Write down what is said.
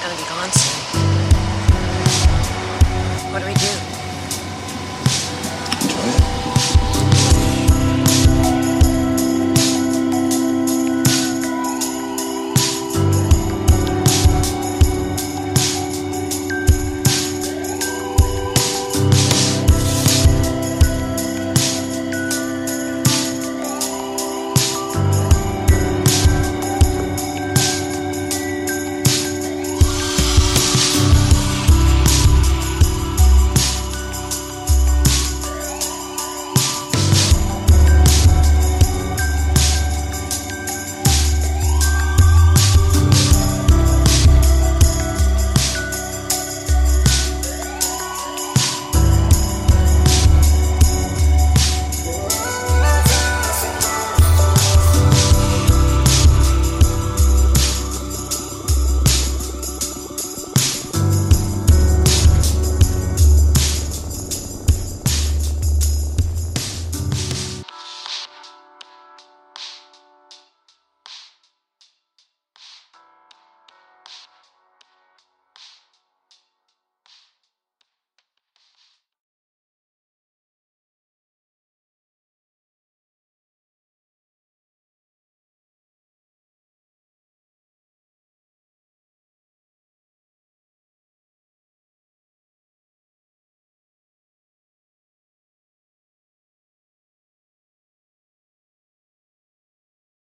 Gonna be gone soon. What do we do?